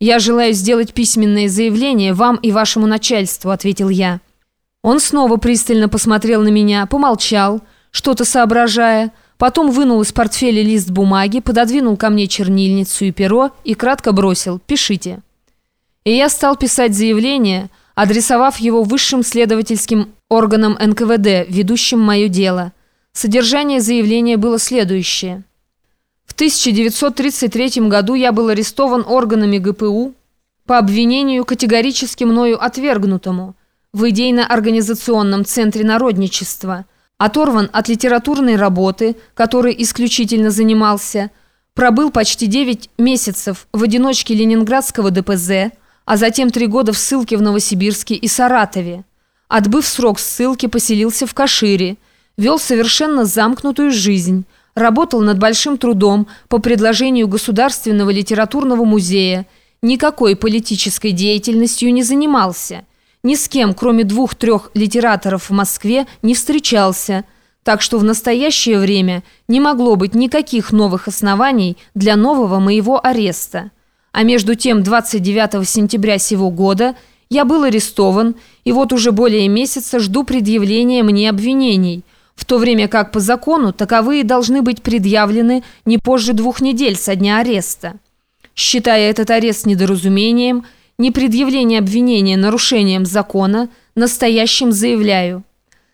«Я желаю сделать письменное заявление вам и вашему начальству», — ответил я. Он снова пристально посмотрел на меня, помолчал, что-то соображая, потом вынул из портфеля лист бумаги, пододвинул ко мне чернильницу и перо и кратко бросил «Пишите». И я стал писать заявление, адресовав его высшим следовательским органам НКВД, ведущим мое дело. Содержание заявления было следующее. В 1933 году я был арестован органами ГПУ по обвинению категорически мною отвергнутому в идейно-организационном центре народничества, оторван от литературной работы, которой исключительно занимался, пробыл почти 9 месяцев в одиночке Ленинградского ДПЗ, а затем три года в ссылке в Новосибирске и Саратове. Отбыв срок ссылки, поселился в Кашире, вел совершенно замкнутую жизнь, работал над большим трудом по предложению Государственного литературного музея, никакой политической деятельностью не занимался, ни с кем, кроме двух-трех литераторов в Москве, не встречался, так что в настоящее время не могло быть никаких новых оснований для нового моего ареста. А между тем 29 сентября сего года я был арестован, и вот уже более месяца жду предъявления мне обвинений, в то время как по закону таковые должны быть предъявлены не позже двух недель со дня ареста. Считая этот арест недоразумением, непредъявление обвинения нарушением закона, настоящим заявляю.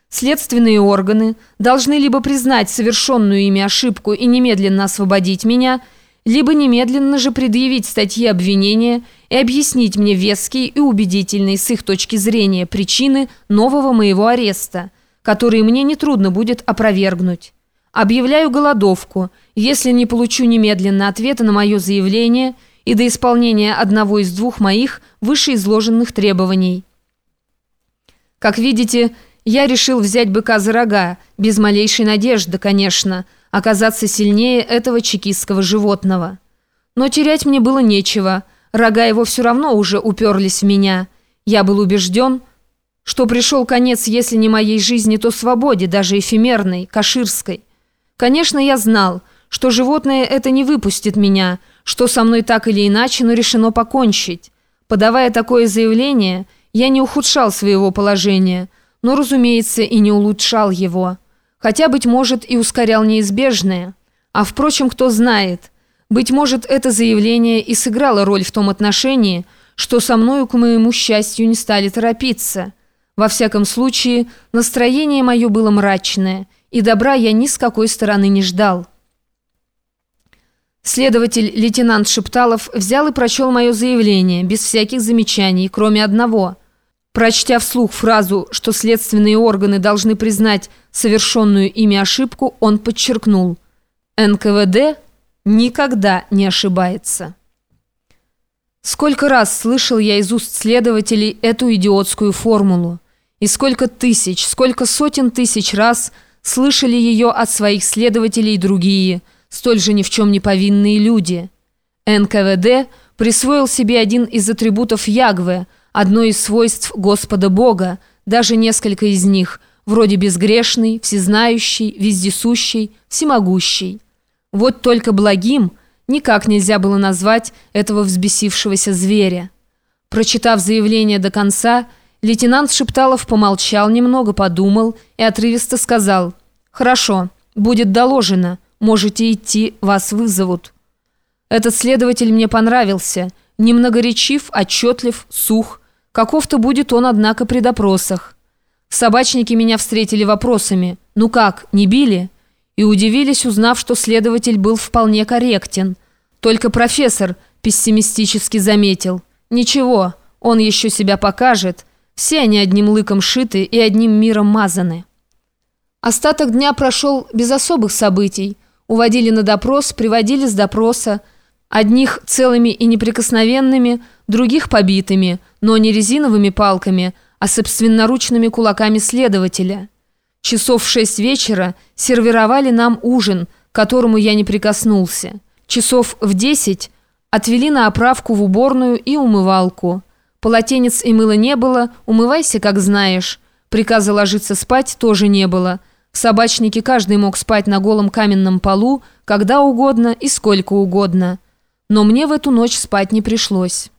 Следственные органы должны либо признать совершенную ими ошибку и немедленно освободить меня – либо немедленно же предъявить статьи обвинения и объяснить мне веские и убедительные с их точки зрения причины нового моего ареста, которые мне нетрудно будет опровергнуть. Объявляю голодовку, если не получу немедленно ответа на мое заявление и до исполнения одного из двух моих вышеизложенных требований. Как видите, я решил взять быка за рога, без малейшей надежды, конечно, оказаться сильнее этого чекистского животного. Но терять мне было нечего, рога его все равно уже уперлись в меня. Я был убежден, что пришел конец, если не моей жизни, то свободе, даже эфемерной, каширской. Конечно, я знал, что животное это не выпустит меня, что со мной так или иначе, но решено покончить. Подавая такое заявление, я не ухудшал своего положения – но, разумеется, и не улучшал его. Хотя, быть может, и ускорял неизбежное. А, впрочем, кто знает. Быть может, это заявление и сыграло роль в том отношении, что со мною, к моему счастью, не стали торопиться. Во всяком случае, настроение мое было мрачное, и добра я ни с какой стороны не ждал. Следователь лейтенант Шепталов взял и прочел мое заявление, без всяких замечаний, кроме одного – Прочтя вслух фразу, что следственные органы должны признать совершенную ими ошибку, он подчеркнул «НКВД никогда не ошибается». Сколько раз слышал я из уст следователей эту идиотскую формулу, и сколько тысяч, сколько сотен тысяч раз слышали ее от своих следователей другие, столь же ни в чем не повинные люди. НКВД присвоил себе один из атрибутов Ягве – одно из свойств Господа Бога, даже несколько из них, вроде безгрешный, всезнающий, вездесущий, всемогущий. Вот только благим никак нельзя было назвать этого взбесившегося зверя. Прочитав заявление до конца, лейтенант Шепталов помолчал немного, подумал и отрывисто сказал «Хорошо, будет доложено, можете идти, вас вызовут». Этот следователь мне понравился, немногоречив, отчетлив, сух, Каков-то будет он, однако, при допросах. Собачники меня встретили вопросами «Ну как, не били?» и удивились, узнав, что следователь был вполне корректен. Только профессор пессимистически заметил «Ничего, он еще себя покажет, все они одним лыком шиты и одним миром мазаны». Остаток дня прошел без особых событий. Уводили на допрос, приводили с допроса, Одних целыми и неприкосновенными, других побитыми, но не резиновыми палками, а собственноручными кулаками следователя. Часов в шесть вечера сервировали нам ужин, к которому я не прикоснулся. Часов в десять отвели на оправку в уборную и умывалку. Полотенец и мыла не было, умывайся, как знаешь. Приказа ложиться спать тоже не было. В собачнике каждый мог спать на голом каменном полу, когда угодно и сколько угодно но мне в эту ночь спать не пришлось.